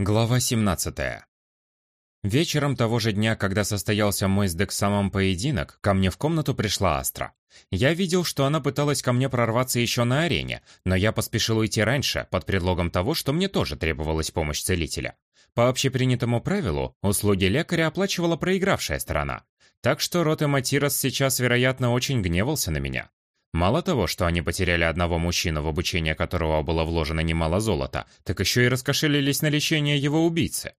Глава 17. Вечером того же дня, когда состоялся мой с Дексамом поединок, ко мне в комнату пришла Астра. Я видел, что она пыталась ко мне прорваться еще на арене, но я поспешил уйти раньше, под предлогом того, что мне тоже требовалась помощь целителя. По общепринятому правилу, услуги лекаря оплачивала проигравшая сторона. Так что Рот и Матирос сейчас, вероятно, очень гневался на меня. Мало того, что они потеряли одного мужчину, в обучение которого было вложено немало золота, так еще и раскошелились на лечение его убийцы.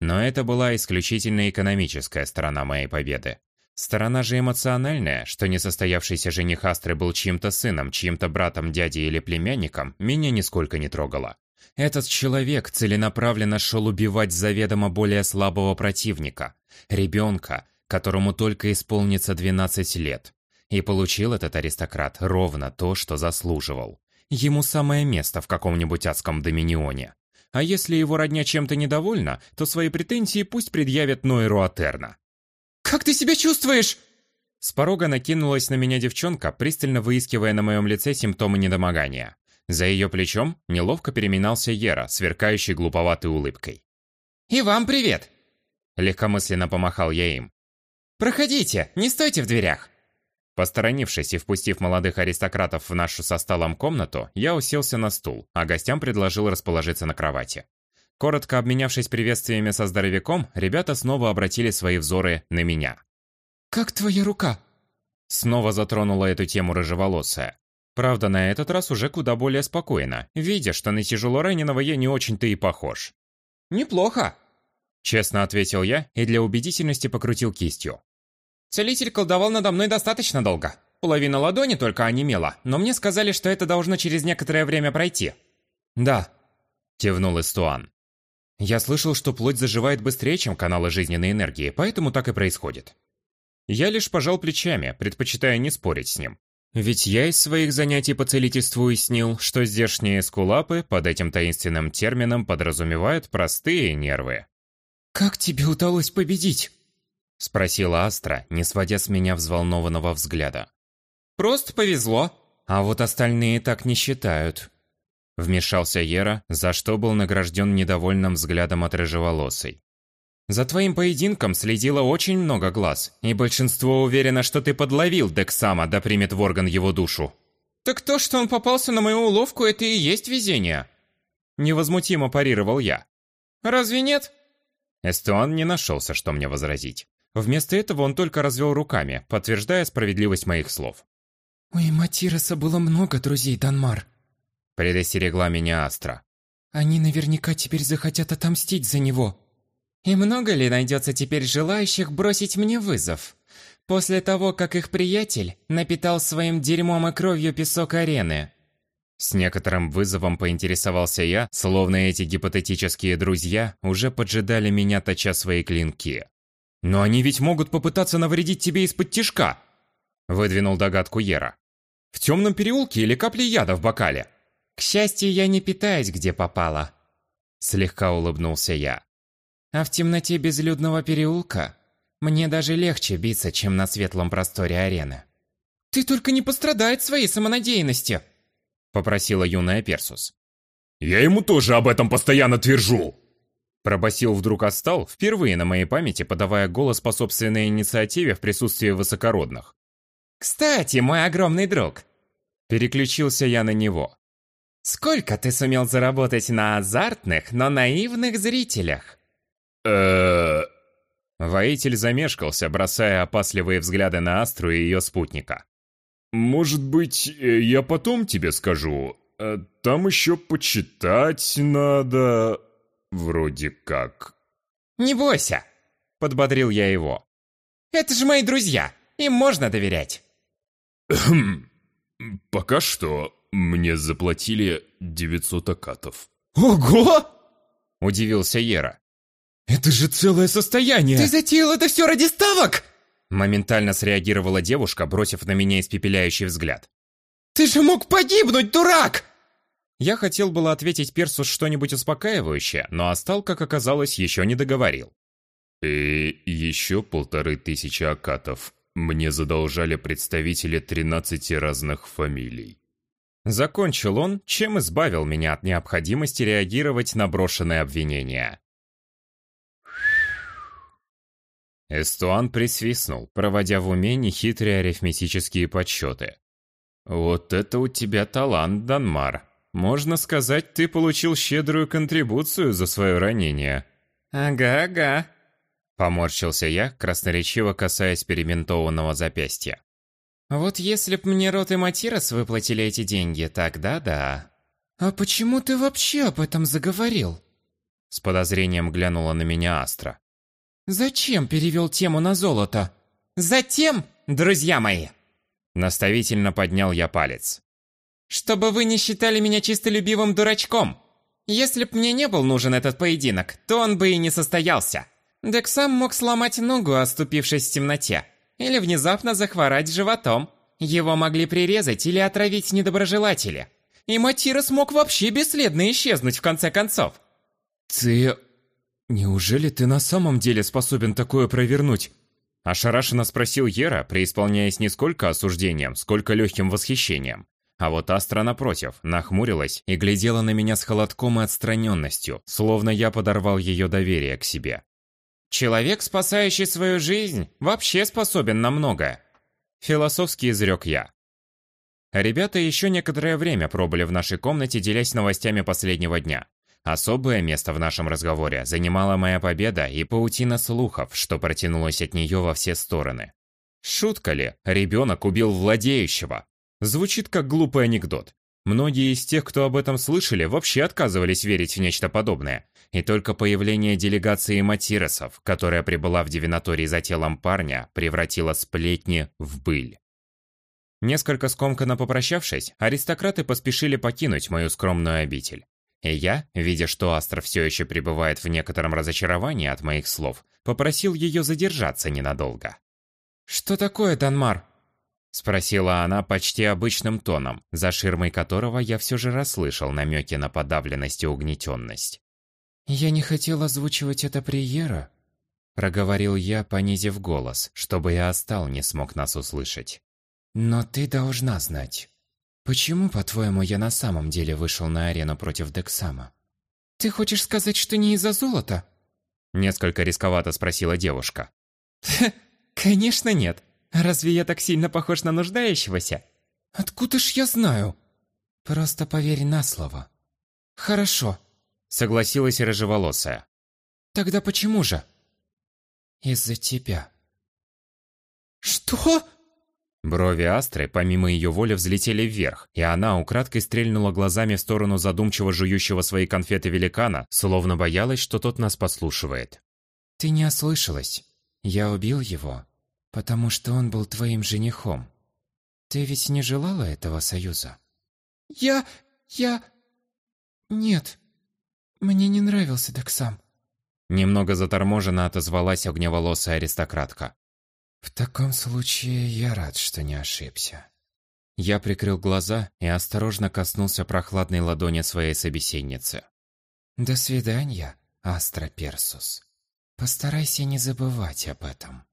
Но это была исключительно экономическая сторона моей победы. Сторона же эмоциональная, что несостоявшийся жених Астры был чьим-то сыном, чьим-то братом, дядей или племянником, меня нисколько не трогала. Этот человек целенаправленно шел убивать заведомо более слабого противника, ребенка, которому только исполнится 12 лет. И получил этот аристократ ровно то, что заслуживал. Ему самое место в каком-нибудь адском доминионе. А если его родня чем-то недовольна, то свои претензии пусть предъявят Нойру Атерна. «Как ты себя чувствуешь?» С порога накинулась на меня девчонка, пристально выискивая на моем лице симптомы недомогания. За ее плечом неловко переминался Ера, сверкающий глуповатой улыбкой. «И вам привет!» Легкомысленно помахал я им. «Проходите, не стойте в дверях!» Посторонившись и впустив молодых аристократов в нашу со столом комнату, я уселся на стул, а гостям предложил расположиться на кровати. Коротко обменявшись приветствиями со здоровяком, ребята снова обратили свои взоры на меня. «Как твоя рука?» Снова затронула эту тему рыжеволосая. Правда, на этот раз уже куда более спокойно, видя, что на тяжело раненого я не очень-то и похож. «Неплохо», — честно ответил я и для убедительности покрутил кистью. Целитель колдовал надо мной достаточно долго. Половина ладони только онемела, но мне сказали, что это должно через некоторое время пройти. «Да», — кивнул Эстуан. «Я слышал, что плоть заживает быстрее, чем каналы жизненной энергии, поэтому так и происходит». Я лишь пожал плечами, предпочитая не спорить с ним. Ведь я из своих занятий по целительству уяснил, что здешние скулапы под этим таинственным термином подразумевают простые нервы. «Как тебе удалось победить?» — спросила Астра, не сводя с меня взволнованного взгляда. «Просто повезло». «А вот остальные так не считают». Вмешался Ера, за что был награжден недовольным взглядом от рыжеволосой. «За твоим поединком следило очень много глаз, и большинство уверено, что ты подловил Дексама, да примет в орган его душу». «Так то, что он попался на мою уловку, это и есть везение». Невозмутимо парировал я. «Разве нет?» Эстуан не нашелся, что мне возразить. Вместо этого он только развел руками, подтверждая справедливость моих слов. «У Матироса было много друзей, Данмар», — предостерегла меня Астра. «Они наверняка теперь захотят отомстить за него». «И много ли найдется теперь желающих бросить мне вызов? После того, как их приятель напитал своим дерьмом и кровью песок арены?» С некоторым вызовом поинтересовался я, словно эти гипотетические друзья уже поджидали меня, точа свои клинки. «Но они ведь могут попытаться навредить тебе из-под тишка!» Выдвинул догадку Ера. «В темном переулке или капли яда в бокале?» «К счастью, я не питаюсь, где попало», — слегка улыбнулся я. «А в темноте безлюдного переулка мне даже легче биться, чем на светлом просторе арены». «Ты только не пострадай от своей самонадеянности!» — попросила юная Персус. «Я ему тоже об этом постоянно твержу!» Пробасил вдруг отстал, впервые на моей памяти подавая голос по собственной инициативе в присутствии высокородных. «Кстати, мой огромный друг!» Переключился я на него. «Сколько ты сумел заработать на азартных, но наивных зрителях?» Воитель замешкался, бросая опасливые взгляды на Астру и ее спутника. «Может быть, э, я потом тебе скажу? Э, там еще почитать надо...» Вроде как. «Не бойся!» — подбодрил я его. «Это же мои друзья! Им можно доверять!» «Хм... Пока что мне заплатили 900 акатов». «Ого!» — удивился Ера. «Это же целое состояние!» «Ты затеял это все ради ставок?» Моментально среагировала девушка, бросив на меня испепеляющий взгляд. «Ты же мог погибнуть, дурак!» Я хотел было ответить Персус что-нибудь успокаивающее, но Астал, как оказалось, еще не договорил. «И еще полторы тысячи акатов мне задолжали представители тринадцати разных фамилий». Закончил он, чем избавил меня от необходимости реагировать на брошенные обвинения. Эстуан присвистнул, проводя в уме нехитрые арифметические подсчеты. «Вот это у тебя талант, Данмар. Можно сказать, ты получил щедрую контрибуцию за свое ранение». «Ага-ага», — поморщился я, красноречиво касаясь перементованного запястья. «Вот если б мне Рот и Матирос выплатили эти деньги, тогда да». «А почему ты вообще об этом заговорил?» С подозрением глянула на меня Астра. «Зачем перевел тему на золото?» «Затем, друзья мои!» Наставительно поднял я палец. «Чтобы вы не считали меня чистолюбивым дурачком. Если б мне не был нужен этот поединок, то он бы и не состоялся. Дексам мог сломать ногу, оступившись в темноте, или внезапно захворать животом. Его могли прирезать или отравить недоброжелатели. И Матира смог вообще бесследно исчезнуть в конце концов. «Ты «Неужели ты на самом деле способен такое провернуть?» Ошарашенно спросил Ера, преисполняясь не сколько осуждением, сколько легким восхищением. А вот Астра, напротив, нахмурилась и глядела на меня с холодком и отстраненностью, словно я подорвал ее доверие к себе. «Человек, спасающий свою жизнь, вообще способен на многое», — философски изрек я. Ребята еще некоторое время пробыли в нашей комнате, делясь новостями последнего дня. Особое место в нашем разговоре занимала моя победа и паутина слухов, что протянулась от нее во все стороны. Шутка ли? Ребенок убил владеющего. Звучит как глупый анекдот. Многие из тех, кто об этом слышали, вообще отказывались верить в нечто подобное. И только появление делегации Матиросов, которая прибыла в Дивинаторий за телом парня, превратило сплетни в быль. Несколько скомканно попрощавшись, аристократы поспешили покинуть мою скромную обитель. И я, видя, что Астра все еще пребывает в некотором разочаровании от моих слов, попросил ее задержаться ненадолго. «Что такое, Данмар?» Спросила она почти обычным тоном, за ширмой которого я все же расслышал намеки на подавленность и угнетенность. «Я не хотел озвучивать это приера», — проговорил я, понизив голос, чтобы я остал не смог нас услышать. «Но ты должна знать. Почему, по-твоему, я на самом деле вышел на арену против Дексама? Ты хочешь сказать, что не из-за золота? Несколько рисковато спросила девушка. Конечно нет. Разве я так сильно похож на нуждающегося? Откуда ж я знаю? Просто поверь на слово. Хорошо. Согласилась рыжеволосая. Тогда почему же? Из-за тебя. Что? Брови Астры, помимо ее воли, взлетели вверх, и она украдкой стрельнула глазами в сторону задумчиво жующего свои конфеты великана, словно боялась, что тот нас подслушивает. «Ты не ослышалась. Я убил его, потому что он был твоим женихом. Ты ведь не желала этого союза?» «Я... я... нет. Мне не нравился Дексам». Немного заторможенно отозвалась огневолосая аристократка. В таком случае я рад, что не ошибся. Я прикрыл глаза и осторожно коснулся прохладной ладони своей собеседницы. До свидания, Астра Персус. Постарайся не забывать об этом.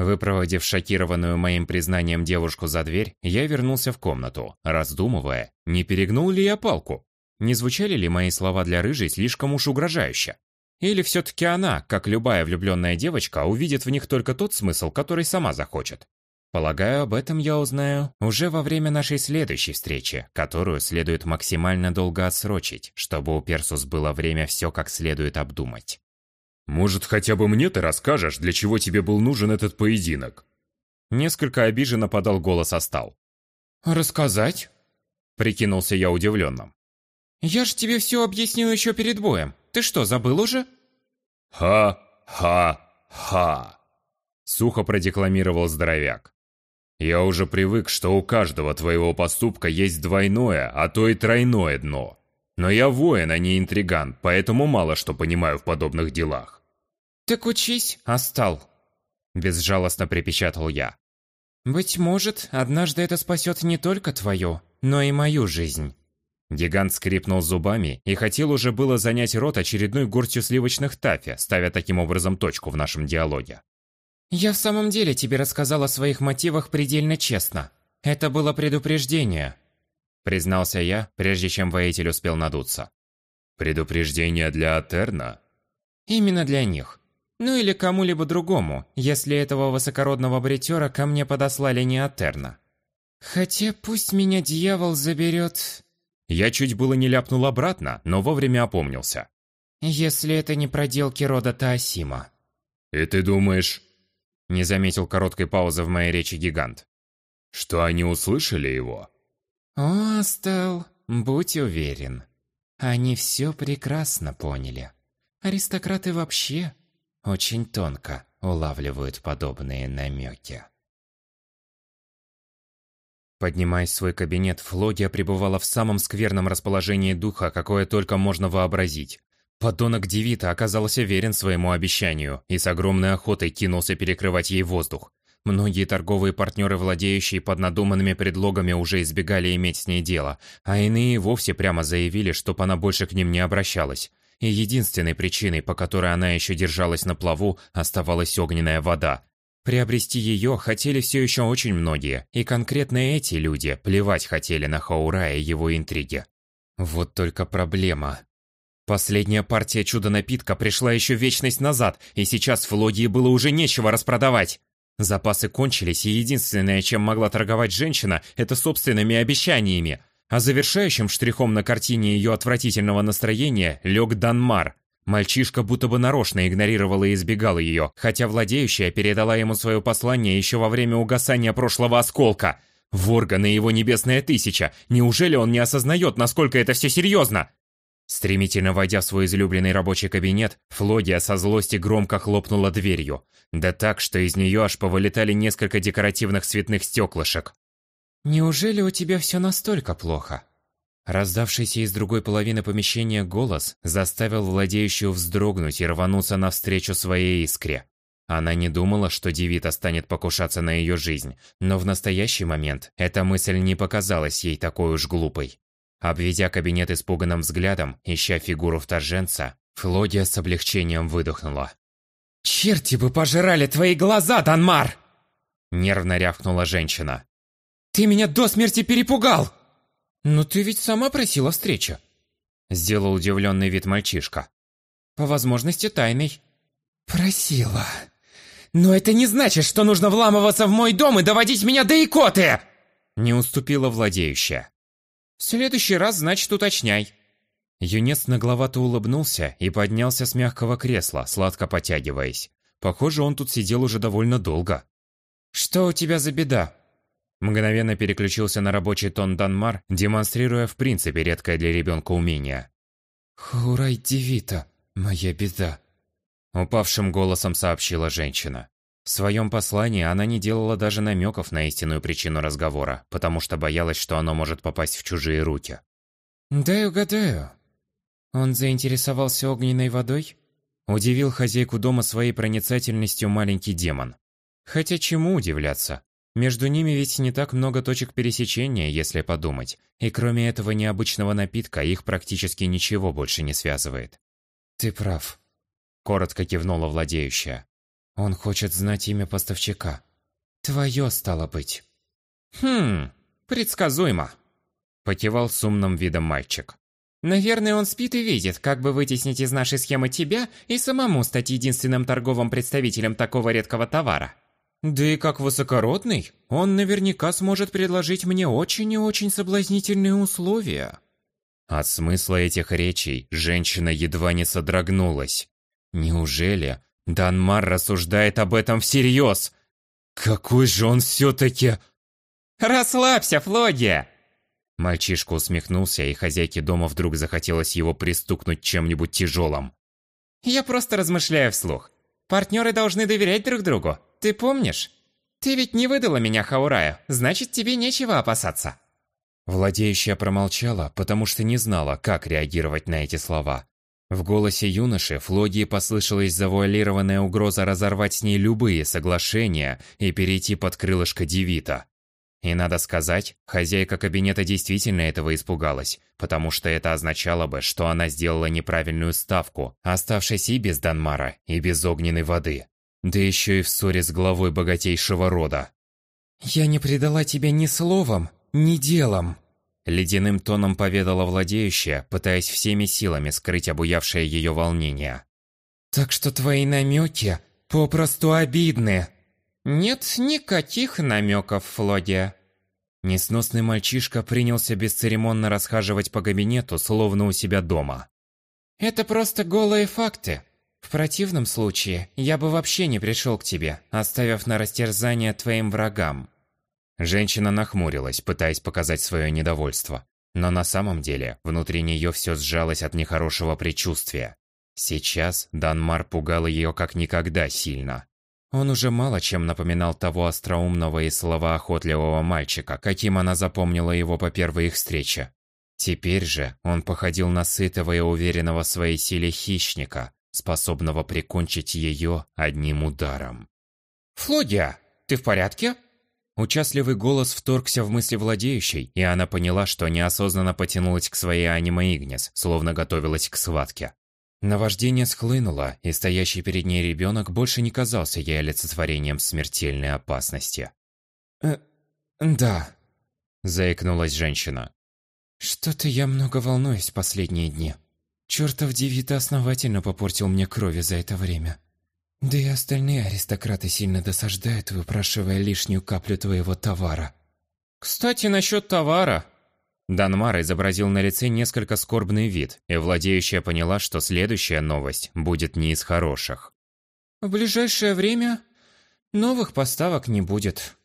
Выпроводив шокированную моим признанием девушку за дверь, я вернулся в комнату, раздумывая, не перегнул ли я палку. Не звучали ли мои слова для рыжей слишком уж угрожающе? Или все-таки она, как любая влюбленная девочка, увидит в них только тот смысл, который сама захочет? Полагаю, об этом я узнаю уже во время нашей следующей встречи, которую следует максимально долго отсрочить, чтобы у Персус было время все как следует обдумать. «Может, хотя бы мне ты расскажешь, для чего тебе был нужен этот поединок?» Несколько обиженно подал голос Астал. «Рассказать?» Прикинулся я удивленным. «Я ж тебе все объяснил еще перед боем. Ты что, забыл уже?» «Ха-ха-ха!» Сухо продекламировал здоровяк. «Я уже привык, что у каждого твоего поступка есть двойное, а то и тройное дно. Но я воин, а не интриган, поэтому мало что понимаю в подобных делах». «Так учись, Астал!» Безжалостно припечатал я. «Быть может, однажды это спасет не только твою, но и мою жизнь». Гигант скрипнул зубами и хотел уже было занять рот очередной горстью сливочных тафи, ставя таким образом точку в нашем диалоге. «Я в самом деле тебе рассказал о своих мотивах предельно честно. Это было предупреждение», признался я, прежде чем воитель успел надуться. «Предупреждение для Атерна?» «Именно для них. Ну или кому-либо другому, если этого высокородного бритера ко мне подослали не Атерна. Хотя пусть меня дьявол заберет...» Я чуть было не ляпнул обратно, но вовремя опомнился. «Если это не проделки рода Таосима». «И ты думаешь...» Не заметил короткой паузы в моей речи гигант. «Что они услышали его?» «О, Астел, будь уверен. Они все прекрасно поняли. Аристократы вообще очень тонко улавливают подобные намеки». Поднимаясь в свой кабинет, Флогия пребывала в самом скверном расположении духа, какое только можно вообразить. Подонок Девита оказался верен своему обещанию и с огромной охотой кинулся перекрывать ей воздух. Многие торговые партнеры, владеющие под надуманными предлогами, уже избегали иметь с ней дело, а иные вовсе прямо заявили, чтоб она больше к ним не обращалась. И единственной причиной, по которой она еще держалась на плаву, оставалась огненная вода. Приобрести ее хотели все еще очень многие, и конкретно эти люди плевать хотели на Хаура и его интриги. Вот только проблема. Последняя партия чудо-напитка пришла еще вечность назад, и сейчас в Флогии было уже нечего распродавать. Запасы кончились, и единственное, чем могла торговать женщина, это собственными обещаниями. А завершающим штрихом на картине ее отвратительного настроения лег Данмар. Мальчишка будто бы нарочно игнорировал и избегал ее, хотя владеющая передала ему свое послание еще во время угасания прошлого осколка. Ворган и его небесная тысяча. Неужели он не осознает, насколько это все серьезно? Стремительно войдя в свой излюбленный рабочий кабинет, Флогия со злости громко хлопнула дверью. Да так, что из нее аж повылетали несколько декоративных цветных стеклышек. «Неужели у тебя все настолько плохо?» Раздавшийся из другой половины помещения голос заставил владеющую вздрогнуть и рвануться навстречу своей искре. Она не думала, что Девита станет покушаться на ее жизнь, но в настоящий момент эта мысль не показалась ей такой уж глупой. Обведя кабинет испуганным взглядом, ища фигуру вторженца, Флодия с облегчением выдохнула. «Черти бы пожирали твои глаза, Данмар!» Нервно рявкнула женщина. «Ты меня до смерти перепугал!» «Но ты ведь сама просила встречи!» Сделал удивленный вид мальчишка. «По возможности тайный». «Просила. Но это не значит, что нужно вламываться в мой дом и доводить меня до икоты!» Не уступила владеющая. В следующий раз, значит, уточняй». Юнец нагловато улыбнулся и поднялся с мягкого кресла, сладко потягиваясь. Похоже, он тут сидел уже довольно долго. «Что у тебя за беда?» Мгновенно переключился на рабочий тон Данмар, демонстрируя в принципе редкое для ребенка умение. «Хурай Девита, моя беда», — упавшим голосом сообщила женщина. В своем послании она не делала даже намеков на истинную причину разговора, потому что боялась, что оно может попасть в чужие руки. «Дай угадаю. Он заинтересовался огненной водой?» Удивил хозяйку дома своей проницательностью маленький демон. Хотя чему удивляться? Между ними ведь не так много точек пересечения, если подумать, и кроме этого необычного напитка их практически ничего больше не связывает. «Ты прав», — коротко кивнула владеющая. Он хочет знать имя поставщика. Твое стало быть. Хм, предсказуемо. Покивал с умным видом мальчик. Наверное, он спит и видит, как бы вытеснить из нашей схемы тебя и самому стать единственным торговым представителем такого редкого товара. Да и как высокородный, он наверняка сможет предложить мне очень и очень соблазнительные условия. От смысла этих речей женщина едва не содрогнулась. Неужели Данмар рассуждает об этом всерьез. Какой же он все-таки... «Расслабься, Флогия!» Мальчишка усмехнулся, и хозяйке дома вдруг захотелось его пристукнуть чем-нибудь тяжелым. «Я просто размышляю вслух. Партнеры должны доверять друг другу. Ты помнишь? Ты ведь не выдала меня Хаураю, значит, тебе нечего опасаться». Владеющая промолчала, потому что не знала, как реагировать на эти слова. В голосе юноши Флогии послышалась завуалированная угроза разорвать с ней любые соглашения и перейти под крылышко Девита. И надо сказать, хозяйка кабинета действительно этого испугалась, потому что это означало бы, что она сделала неправильную ставку, оставшись и без Данмара, и без огненной воды. Да еще и в ссоре с главой богатейшего рода. «Я не предала тебя ни словом, ни делом», Ледяным тоном поведала владеющая, пытаясь всеми силами скрыть обуявшее ее волнение. «Так что твои намеки попросту обидны!» «Нет никаких намеков, Флодия!» Несносный мальчишка принялся бесцеремонно расхаживать по кабинету, словно у себя дома. «Это просто голые факты. В противном случае я бы вообще не пришел к тебе, оставив на растерзание твоим врагам». Женщина нахмурилась, пытаясь показать свое недовольство. Но на самом деле, внутри нее все сжалось от нехорошего предчувствия. Сейчас Данмар пугал ее как никогда сильно. Он уже мало чем напоминал того остроумного и словоохотливого мальчика, каким она запомнила его по первой их встрече. Теперь же он походил на сытого и уверенного в своей силе хищника, способного прикончить ее одним ударом. «Флодия, ты в порядке?» Участливый голос вторгся в мысли владеющей, и она поняла, что неосознанно потянулась к своей аниме Игнес, словно готовилась к схватке. Наваждение схлынуло, и стоящий перед ней ребенок больше не казался ей олицетворением смертельной опасности. «Э, да», – заикнулась женщина. «Что-то я много волнуюсь последние дни. Чёртов Девита основательно попортил мне крови за это время. Да и остальные аристократы сильно досаждают, выпрашивая лишнюю каплю твоего товара». «Кстати, насчет товара», Данмар изобразил на лице несколько скорбный вид, и владеющая поняла, что следующая новость будет не из хороших. «В ближайшее время новых поставок не будет».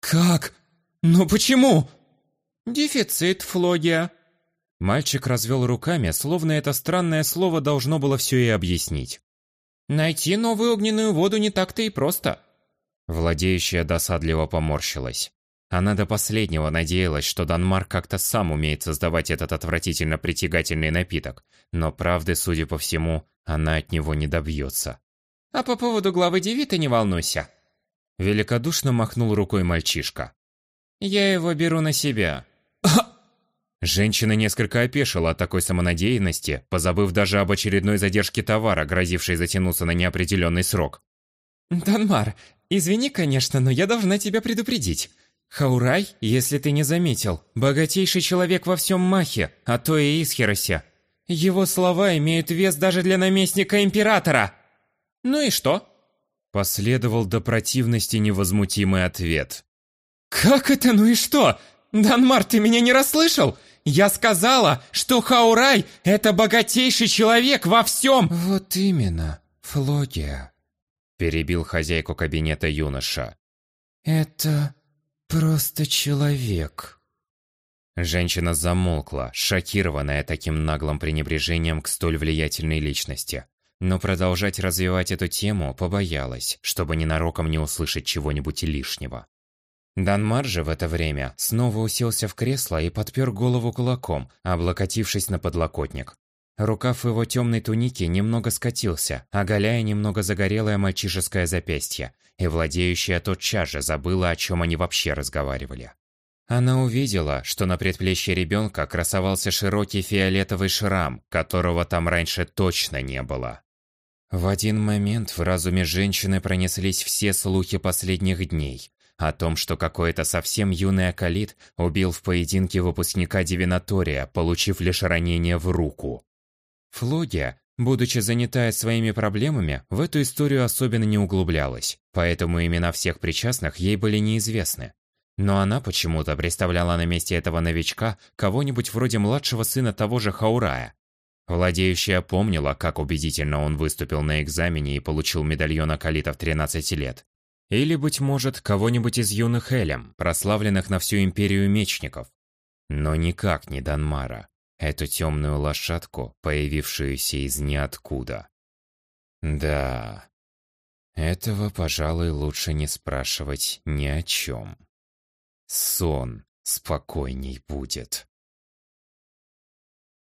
«Как? Но почему?» «Дефицит, Флогия». Мальчик развел руками, словно это странное слово должно было все и объяснить. «Найти новую огненную воду не так-то и просто». Владеющая досадливо поморщилась. Она до последнего надеялась, что Данмар как-то сам умеет создавать этот отвратительно притягательный напиток, но правды, судя по всему, она от него не добьется. «А по поводу главы Девита не волнуйся!» Великодушно махнул рукой мальчишка. «Я его беру на себя». Женщина несколько опешила от такой самонадеянности, позабыв даже об очередной задержке товара, грозившей затянуться на неопределенный срок. «Данмар, извини, конечно, но я должна тебя предупредить. Хаурай, если ты не заметил, богатейший человек во всем Махе, а то и Исхиросе. Его слова имеют вес даже для наместника императора. Ну и что? Последовал до противности невозмутимый ответ. Как это ну и что? Данмар, ты меня не расслышал? Я сказала, что Хаурай – это богатейший человек во всем. Вот именно, Флогия. Перебил хозяйку кабинета юноша. Это «Просто человек». Женщина замолкла, шокированная таким наглым пренебрежением к столь влиятельной личности. Но продолжать развивать эту тему побоялась, чтобы ненароком не услышать чего-нибудь лишнего. Данмар же в это время снова уселся в кресло и подпер голову кулаком, облокотившись на подлокотник. Рукав его темной туники немного скатился, оголяя немного загорелое мальчишеское запястье, и владеющая тотчас же забыла, о чем они вообще разговаривали. Она увидела, что на предплечье ребенка красовался широкий фиолетовый шрам, которого там раньше точно не было. В один момент в разуме женщины пронеслись все слухи последних дней о том, что какой-то совсем юный акалит убил в поединке выпускника Дивинатория, получив лишь ранение в руку. Флогия, будучи занятая своими проблемами, в эту историю особенно не углублялась, поэтому имена всех причастных ей были неизвестны. Но она почему-то представляла на месте этого новичка кого-нибудь вроде младшего сына того же Хаурая. Владеющая помнила, как убедительно он выступил на экзамене и получил медальон Акалита в 13 лет. Или, быть может, кого-нибудь из юных Элем, прославленных на всю империю мечников. Но никак не Данмара эту темную лошадку, появившуюся из ниоткуда. Да, этого, пожалуй, лучше не спрашивать ни о чем. Сон спокойней будет.